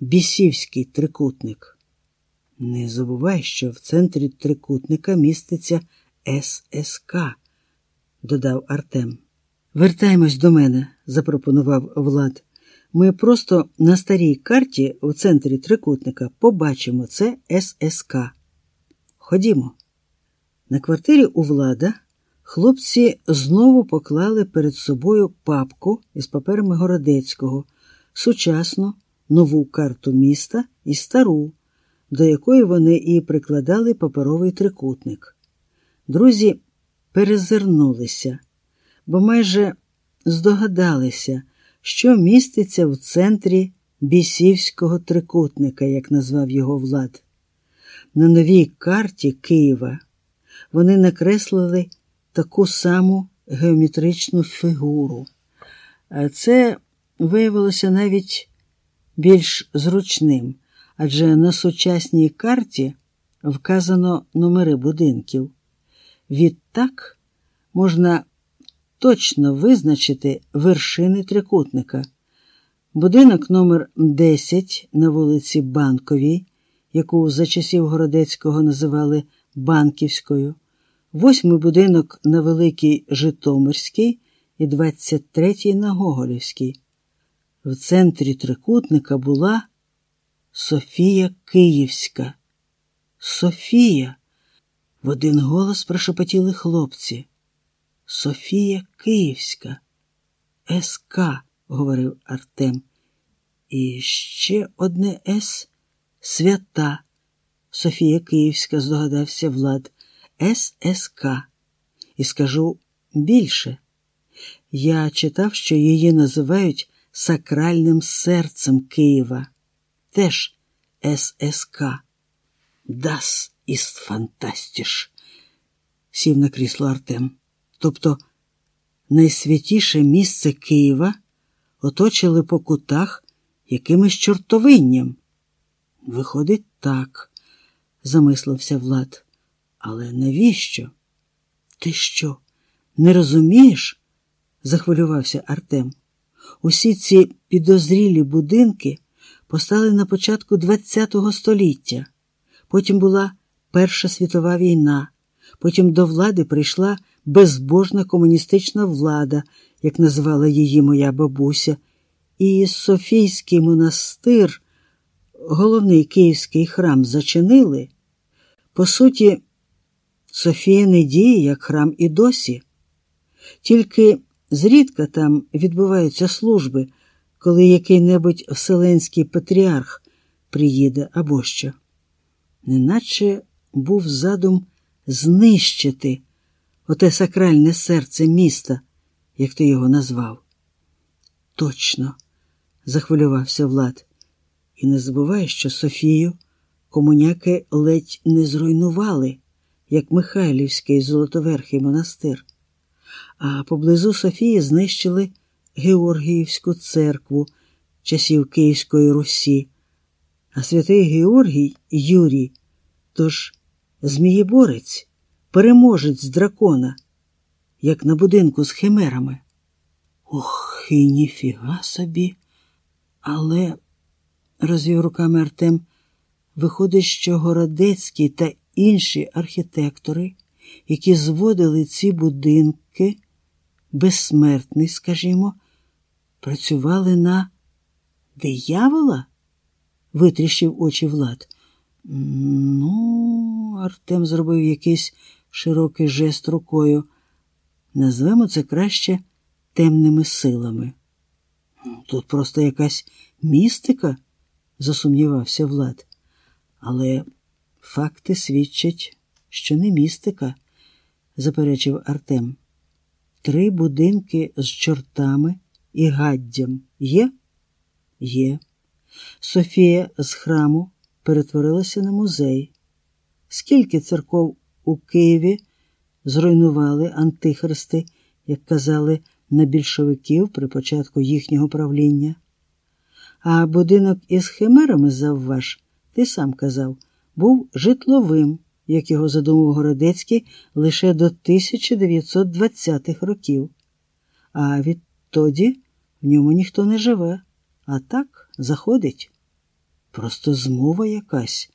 бісівський трикутник. Не забувай, що в центрі трикутника міститься ССК, додав Артем. Вертаємось до мене, запропонував Влад. Ми просто на старій карті у центрі трикутника побачимо це ССК. Ходімо. На квартирі у Влада хлопці знову поклали перед собою папку із паперами Городецького, сучасну, нову карту міста і стару, до якої вони і прикладали паперовий трикутник. Друзі перезирнулися, бо майже здогадалися, що міститься в центрі бісівського трикутника, як назвав його Влад. На новій карті Києва вони накреслили таку саму геометричну фігуру. А це виявилося навіть більш зручним, адже на сучасній карті вказано номери будинків. Відтак можна точно визначити вершини трикутника. Будинок номер 10 на вулиці Банковій, яку за часів Городецького називали Банківською, восьмий будинок на Великій Житомирській і 23-й на Гоголівській. В центрі трикутника була Софія Київська. Софія. В один голос прошепотіли хлопці. Софія Київська. СК, говорив Артем. І ще одне С свята. Софія Київська, здогадався Влад, ССК. І скажу більше. Я читав, що її називають сакральним серцем Києва. Теж ССК. Das ist fantastisch, сів на крісло Артем. Тобто найсвятіше місце Києва оточили по кутах якимось чортовинням. Виходить, так, замислився Влад. Але навіщо? Ти що, не розумієш? захвилювався Артем. Усі ці підозрілі будинки постали на початку ХХ століття. Потім була Перша світова війна, потім до влади прийшла безбожна комуністична влада, як назвала її моя бабуся, і Софійський монастир, головний київський храм, зачинили. По суті, Софія не діє як храм і досі, тільки зрідка там відбуваються служби, коли який-небудь вселенський патріарх приїде або що. Неначе був задум знищити оте сакральне серце міста, як ти його назвав. Точно, захвилювався Влад, і не забувай, що Софію комуняки ледь не зруйнували, як Михайлівський Золотоверхий монастир, а поблизу Софії знищили Георгіївську церкву часів Київської Русі, а святий Георгій Юрій, тож Змієборець, переможець дракона, як на будинку з химерами. Ох, і ніфіга собі. Але, розвів руками Артем, виходить, що Городецький та інші архітектори, які зводили ці будинки, безсмертний, скажімо, працювали на диявола? витріщив очі Влад. Ну, Артем зробив якийсь широкий жест рукою. Назвемо це краще темними силами. Тут просто якась містика, засумнівався Влад. Але факти свідчать, що не містика, заперечив Артем. Три будинки з чортами і гаддям є? Є. Софія з храму перетворилася на музей. Скільки церков у Києві зруйнували антихристи, як казали на більшовиків при початку їхнього правління? А будинок із химерами, завваж, ти сам казав, був житловим, як його задумав Городецький лише до 1920-х років. А відтоді в ньому ніхто не живе, а так заходить. просто змова якась.